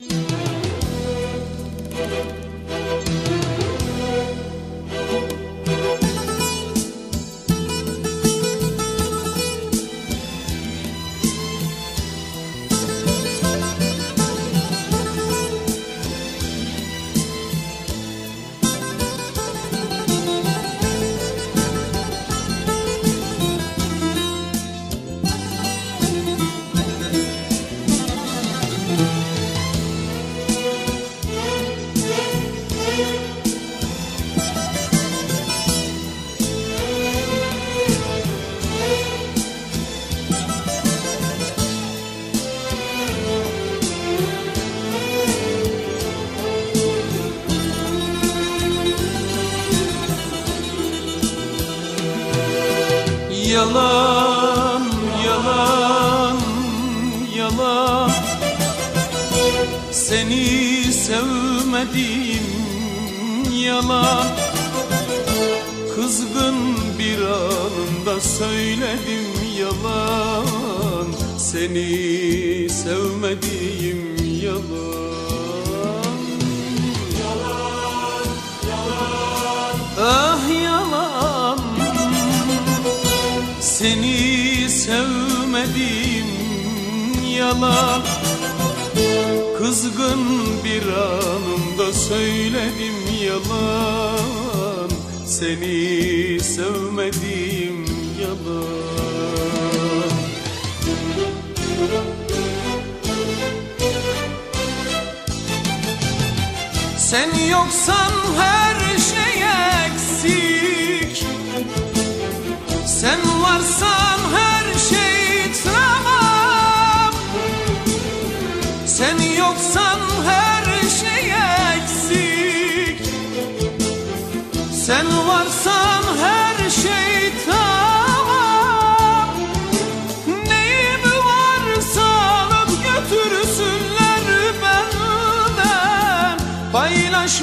Yalan, yalan. Kızgın bir anımda söyledim yalan. Seni sevmedim yalan. Sen yoksan her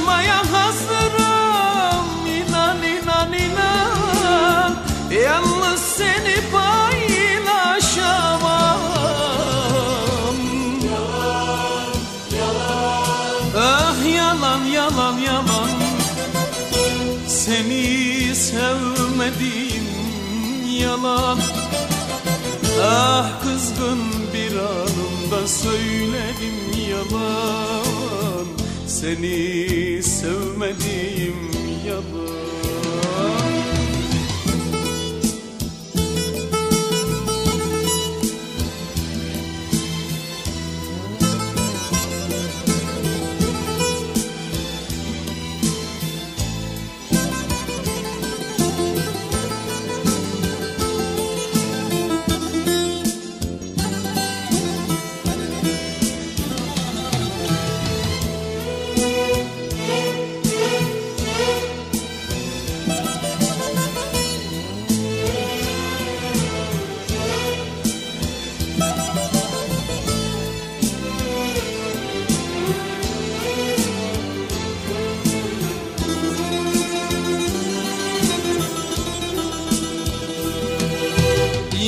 Paylaşmaya hazırım. İnan inan inan. Yalnız seni paylaşamam. Ah yalan yalan yalan. Seni sevmedim yalan. Ah kızgın bir anımda söyledim yalan. Seni sevmedim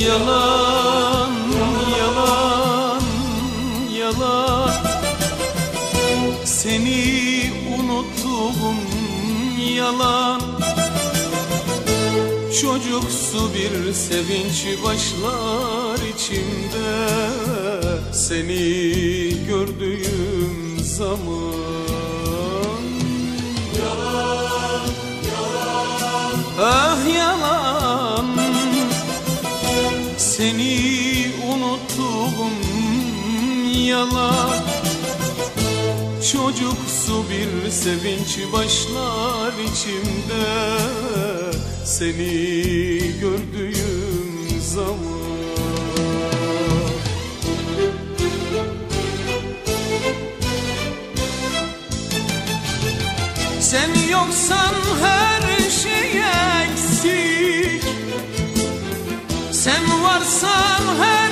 Yalan, yalan, yalan. Seni unuttum yalan. Çocuksu bir sevinç başlar içimde Seni gördüğüm yalan Çocuksu bir sevinç başlar içimde. Seni gördüğüm zaman. Sen yoksan her şey eksik. Sen varsan her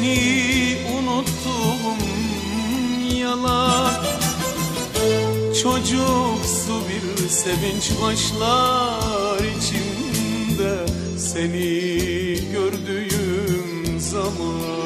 Seni unuttum yalan. Çocuksu bir sevinç başlar içimde. Seni gördüğüm zaman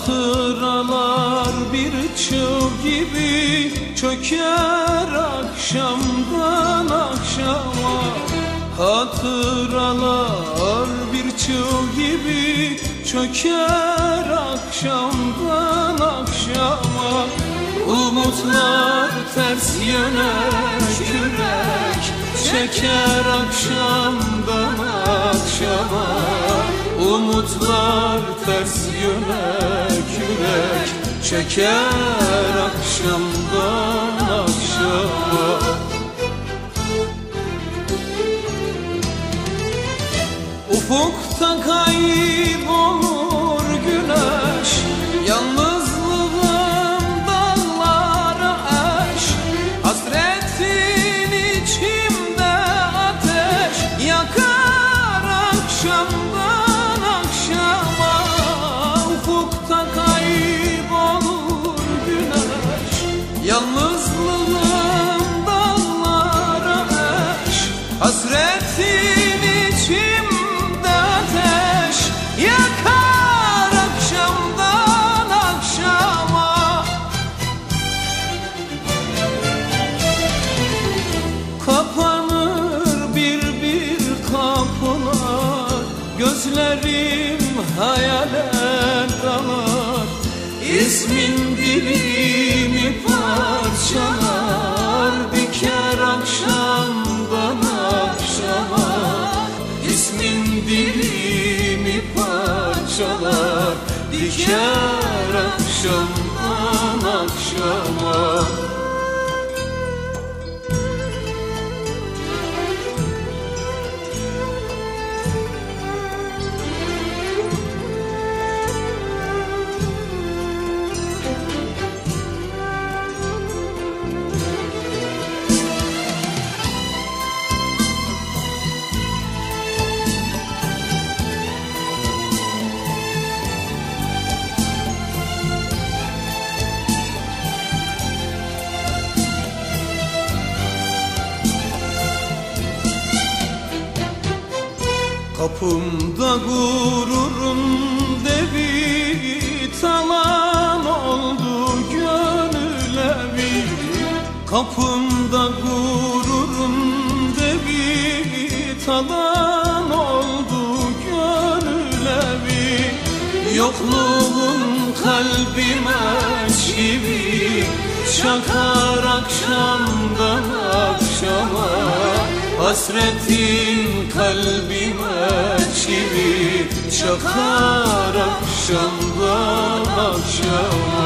Hatıralar bir çığ gibi çöker akşamdan akşama. Hatıralar bir çığ gibi çöker akşamdan akşama. Umutlar ters yöne kürek çeker akşamdan akşama. Umutlar ters yöne çeker akşamdan akşamdan akşama Kapımda gururun devi talan oldu gönül evi Kapımda gururun devi talan oldu gönül evi Yokluğun kalbime çivi Çakar akşamdan akşama Hasretin kalbime çivi Çakar akşamdan akşama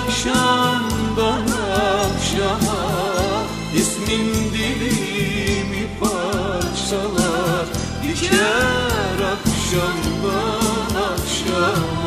akşamdan akşama İsmin dilimi parçalar. Diker akşamdan akşama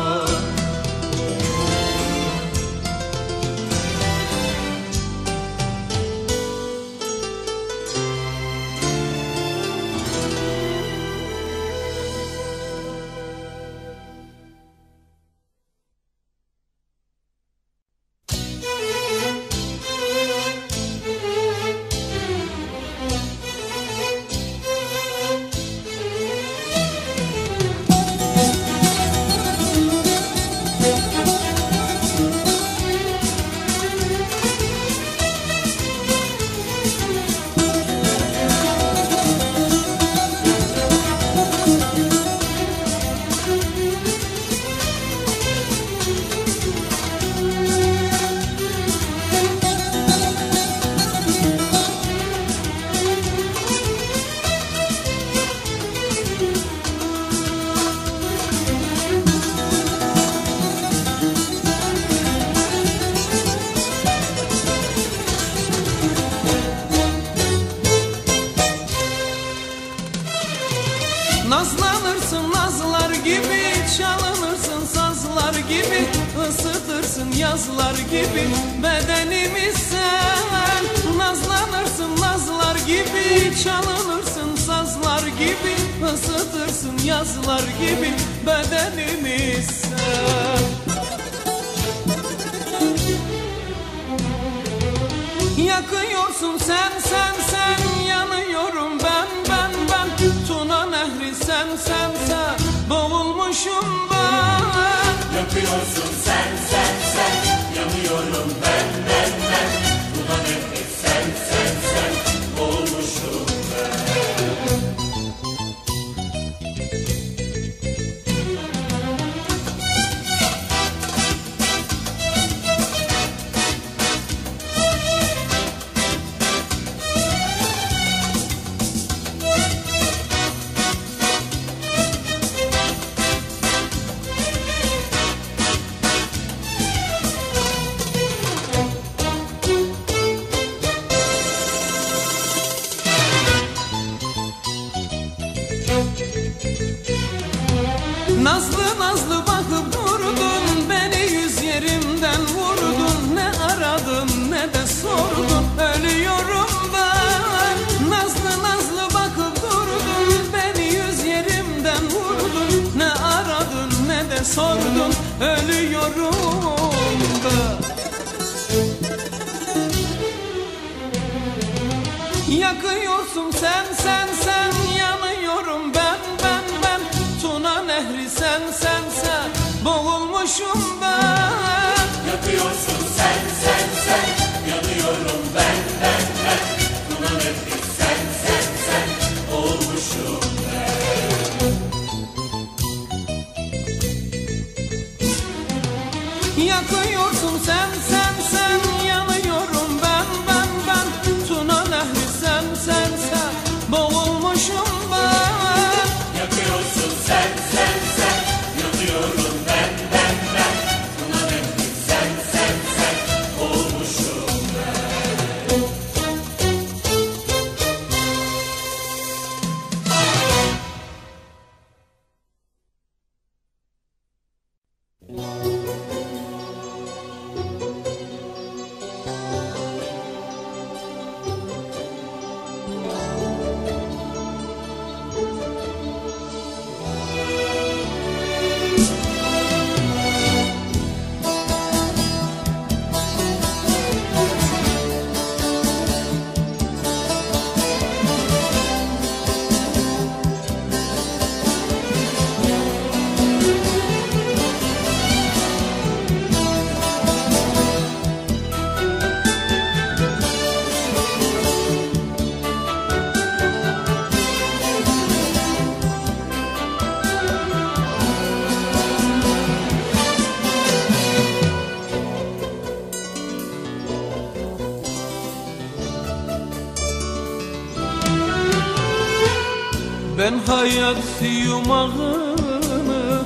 hayat yumağını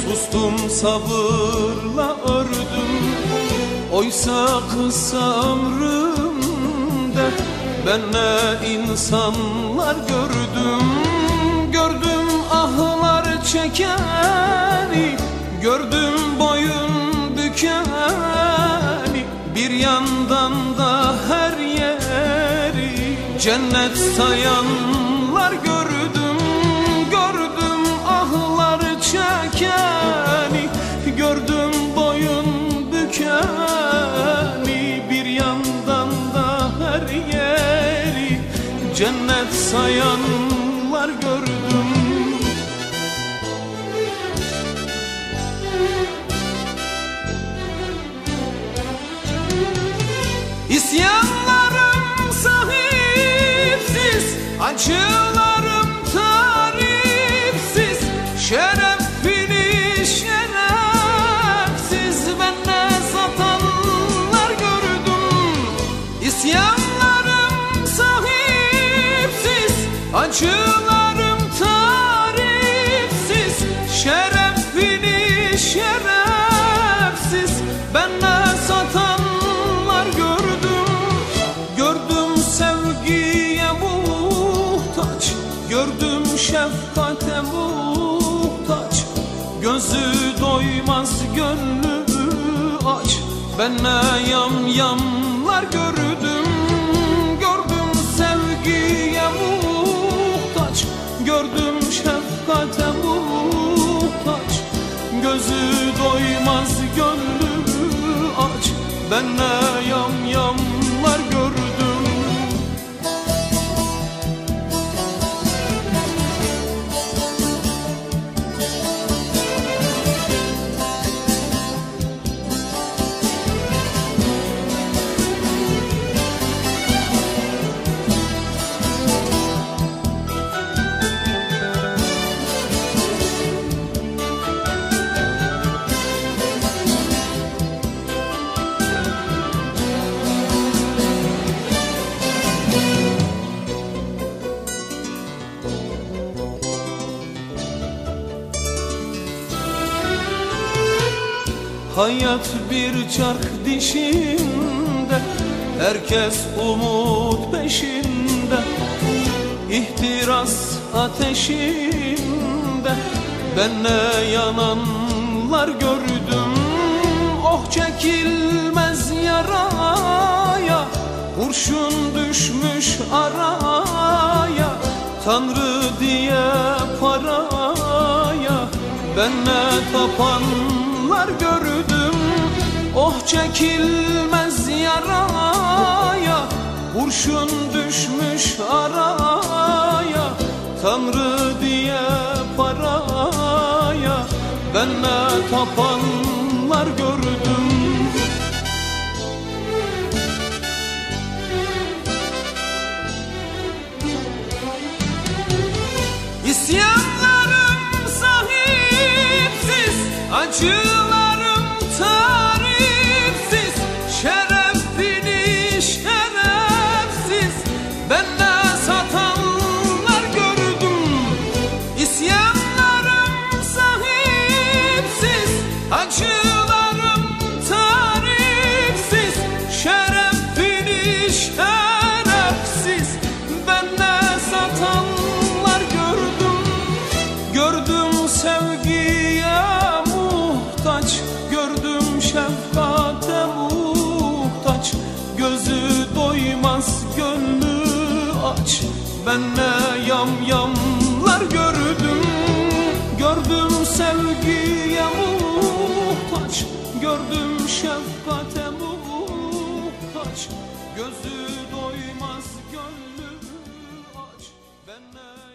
Sustum sabırla ördüm. Oysa kısa ömrümde Ben ne insanlar gördüm. Gördüm ahlar çekeni Gördüm boyun bükeni. Bir yandan da her yeri Cennet sayan hayat sayanlar gördüm. İsyanlarım sahipsiz acılar doymaz gönlü aç. Ben ne yam yamlar gördüm. Gördüm sevgiye muhtaç. Gördüm şefkate muhtaç. Gözü doymaz gönlü aç. Ben ne yam yamlar Hayat bir çark dişinde Herkes umut peşinde. İhtiras ateşinde Ben ne yananlar gördüm. Oh çekilmez yaraya Kurşun düşmüş araya. Tanrı diye paraya Ben ne tapanlar gördüm. Oh çekilmez yaraya Kurşun düşmüş araya. Tanrı diye paraya Ben ne tapanlar gördüm Ben ne yam yamlar gördüm. Gördüm sevgiye muhtaç. Gördüm şefkate muhtaç. Gözü doymaz gönlü aç. Ben ne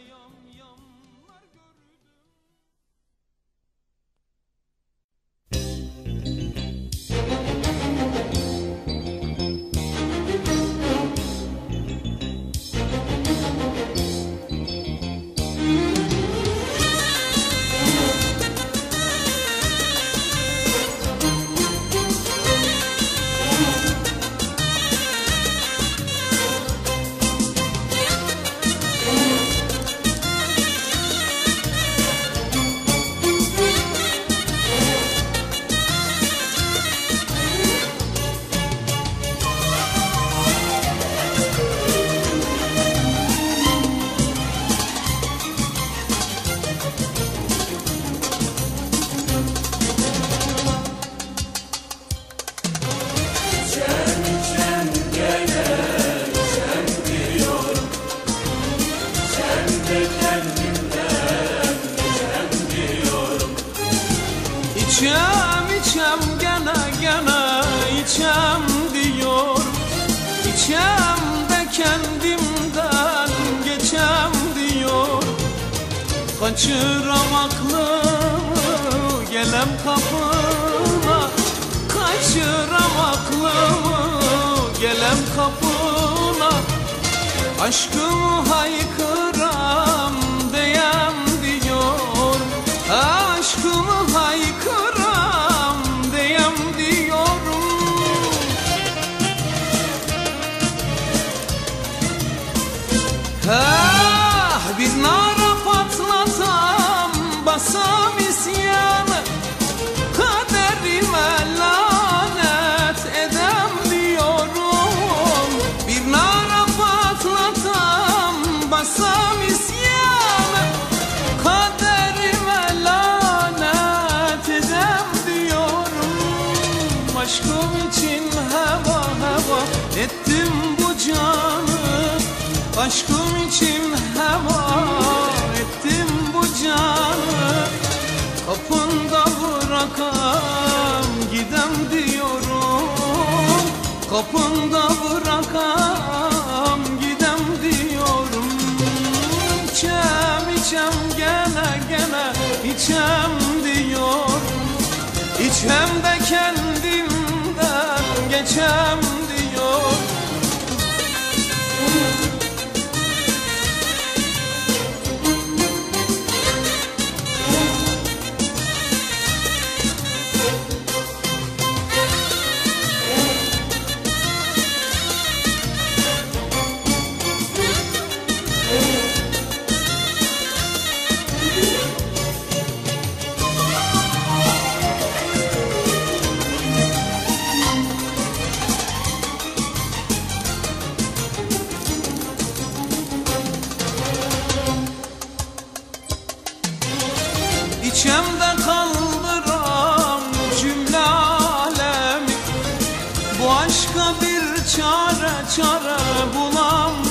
Kapında bırakam gidem diyorum. İçem içem gele gele içem diyorum. İçem de kendimden geçem çare çare bulam.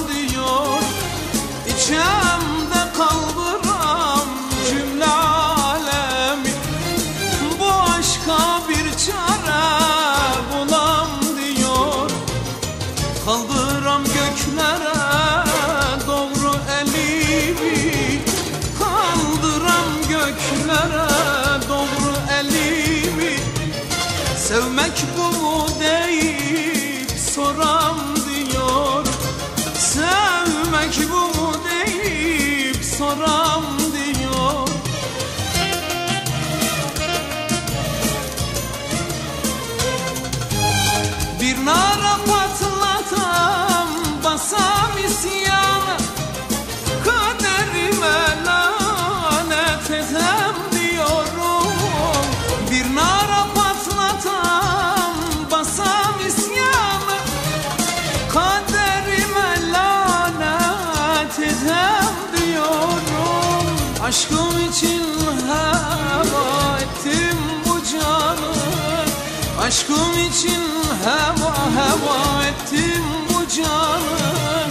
Aşkım için heva heva ettim bu canı.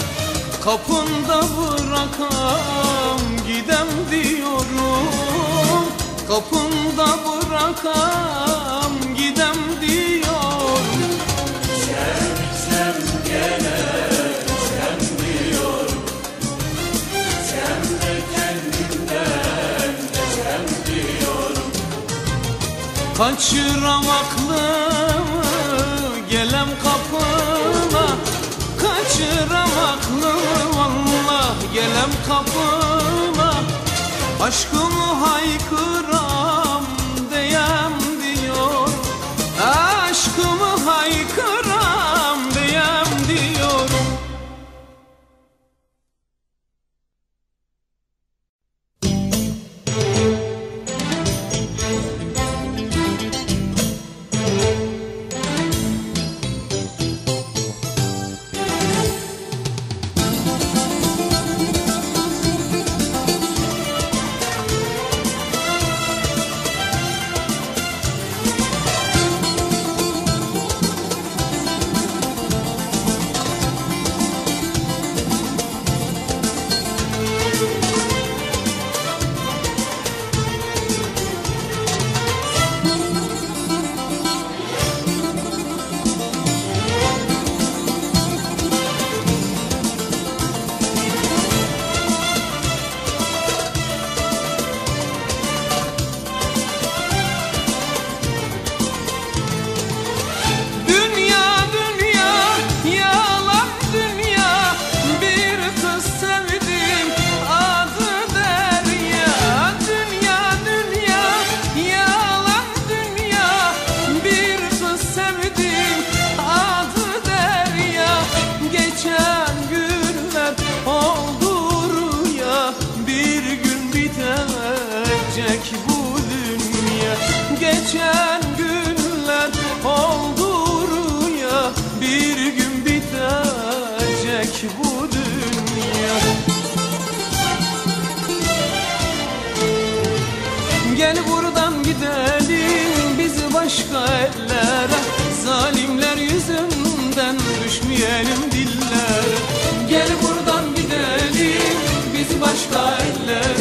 Kapında bırakam gidem diyorum. Kapında bırakam gidem diyorum. Kaçıram aklımı gelem kapına. Kaçıram aklımı vallah gelem kapına. Aşkımı haykıram başka ellere Zalimler yüzünden düşmeyelim dillere. Gel buradan gidelim biz başka ellere.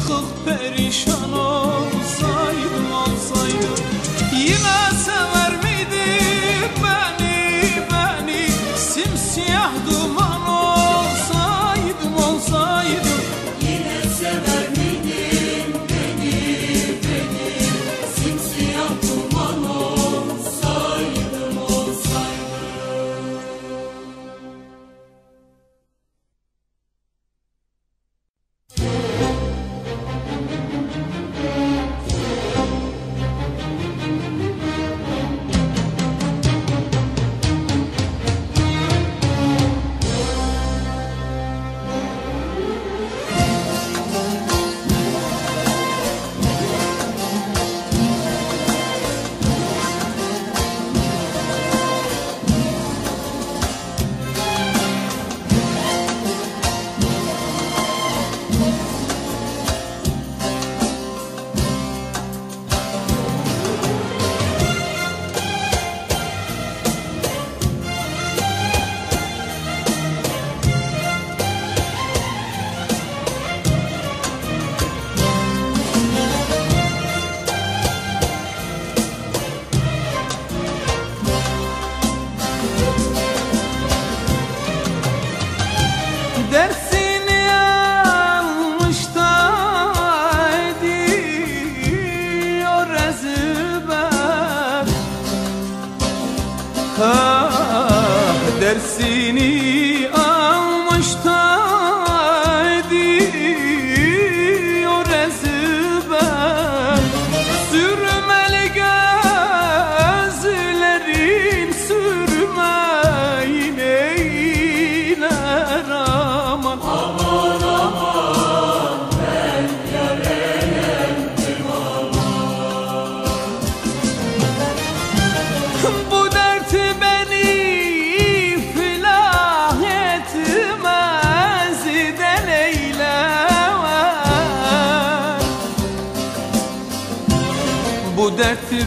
می‌خواد پریشان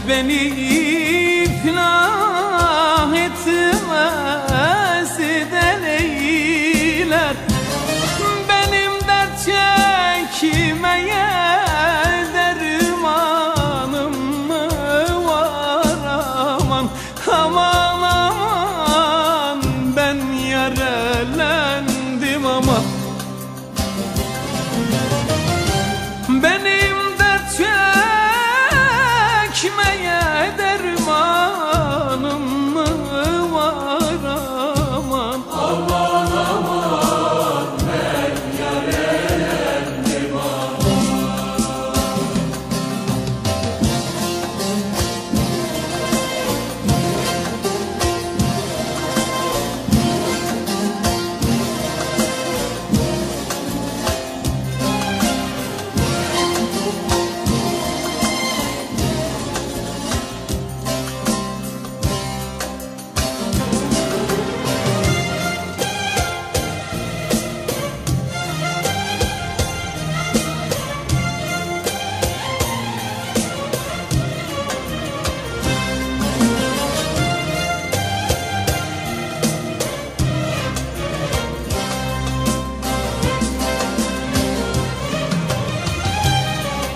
beni.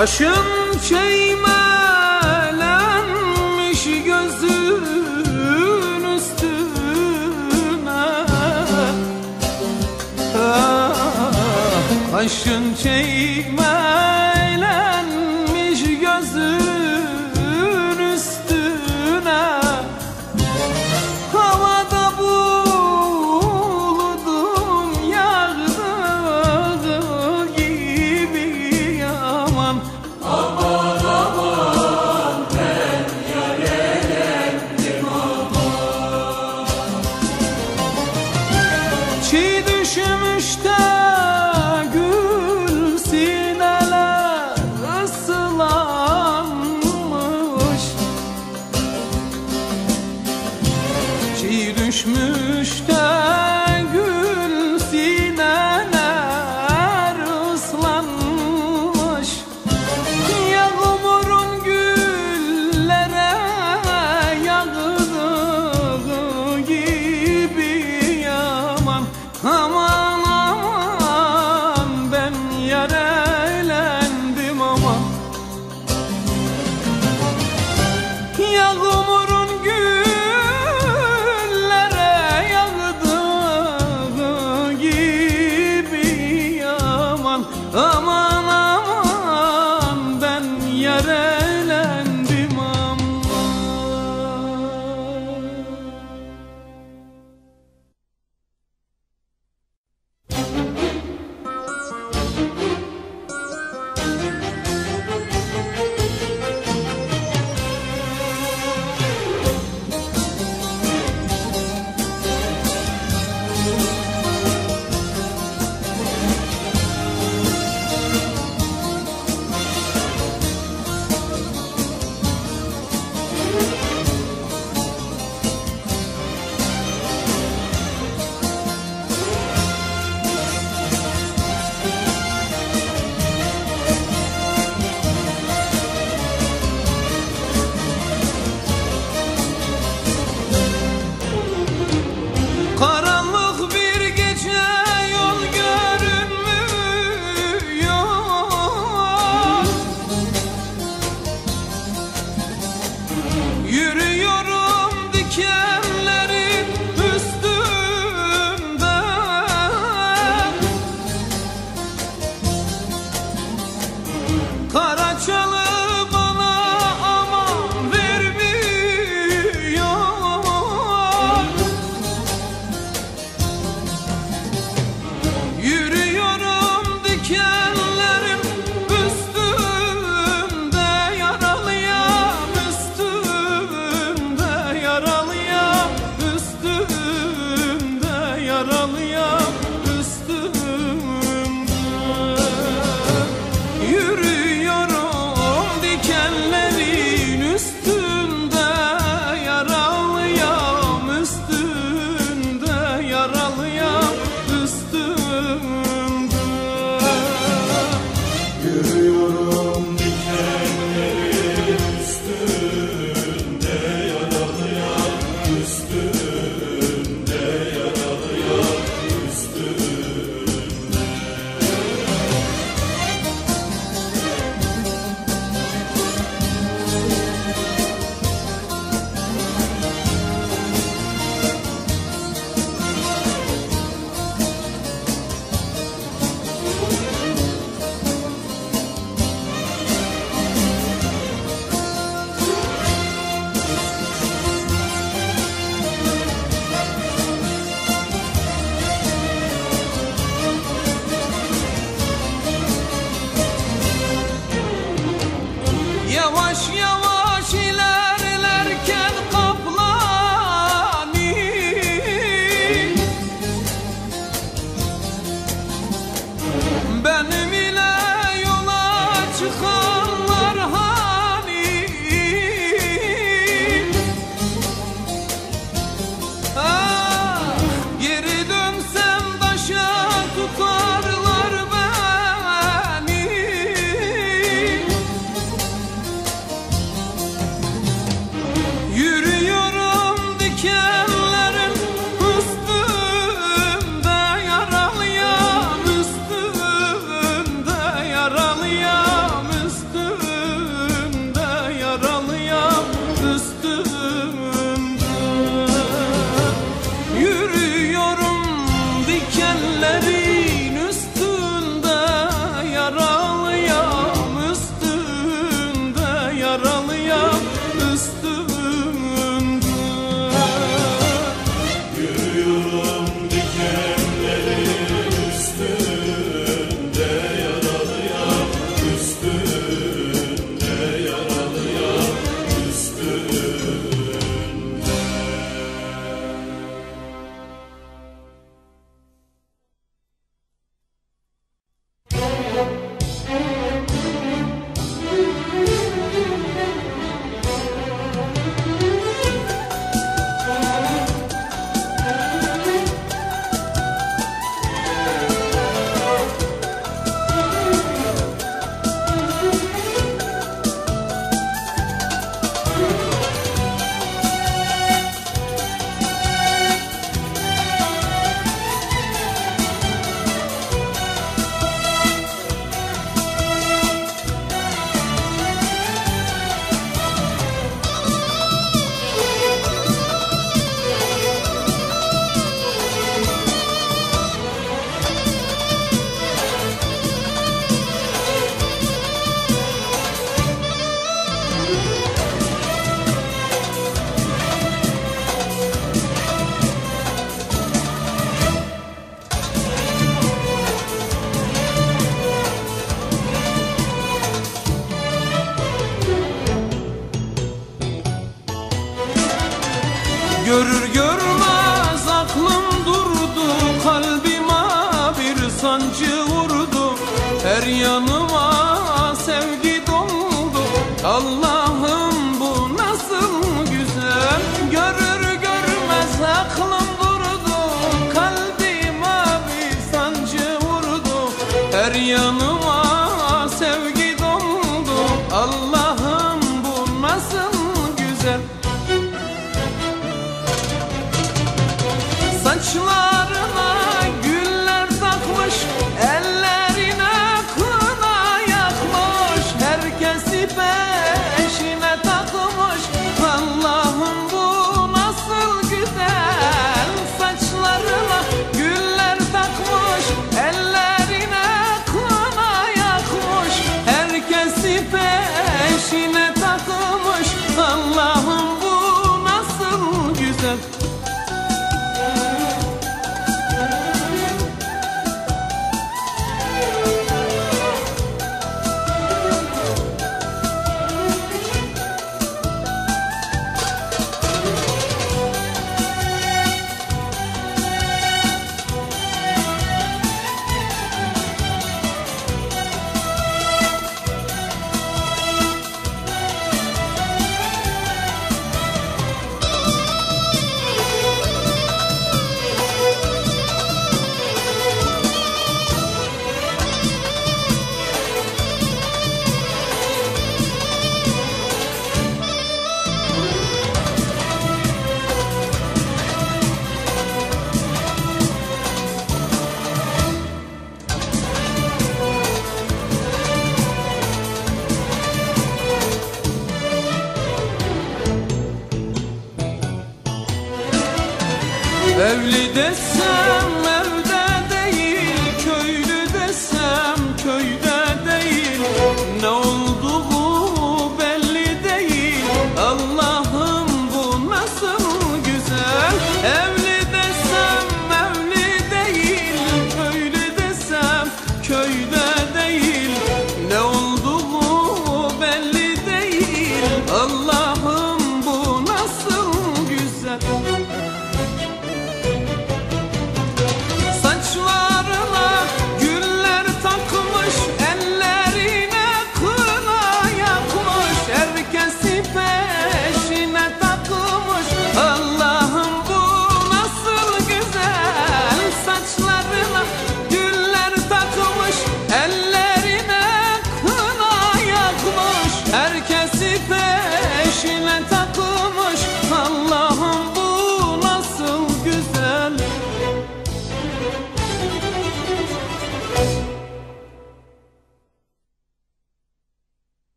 Başım şeymelenmiş gözün üstüne. Ah, Kaşın şeymelenmiş dikenleri sancı vurdu Her yanıma sevgi doldu. Allah'ım Mevlid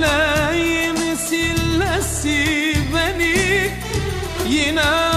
Geleyim sillesi beni Yine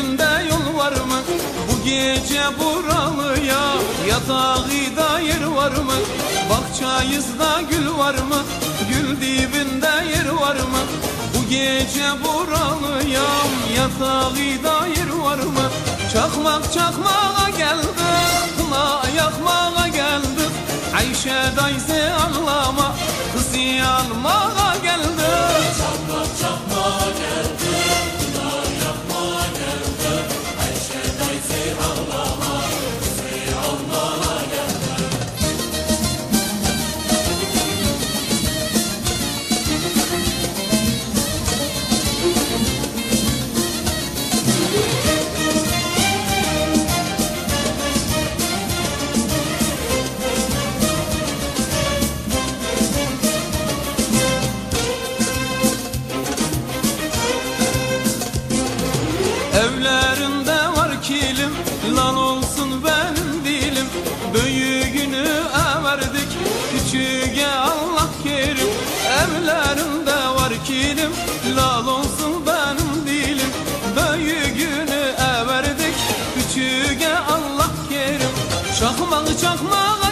Dibinde yol var mı? Bu gece buralıya yatağıda yer var mı? Bahçayızda gül var mı? Gül dibinde yer var mı? Bu gece buralıyam yatağıda yer var mı? Çakmak çakmağa geldik, kına yakmağa geldik Ayşe dayze ağlama, kızı almağa geldik Evlerinde Büyüğünü everdik Küçüğe Allah kerim. Evlerinde var kilim Lal olsun benim dilim. Büyüğünü everdik Küçüğe Allah kerim. Çakmağı çakmağa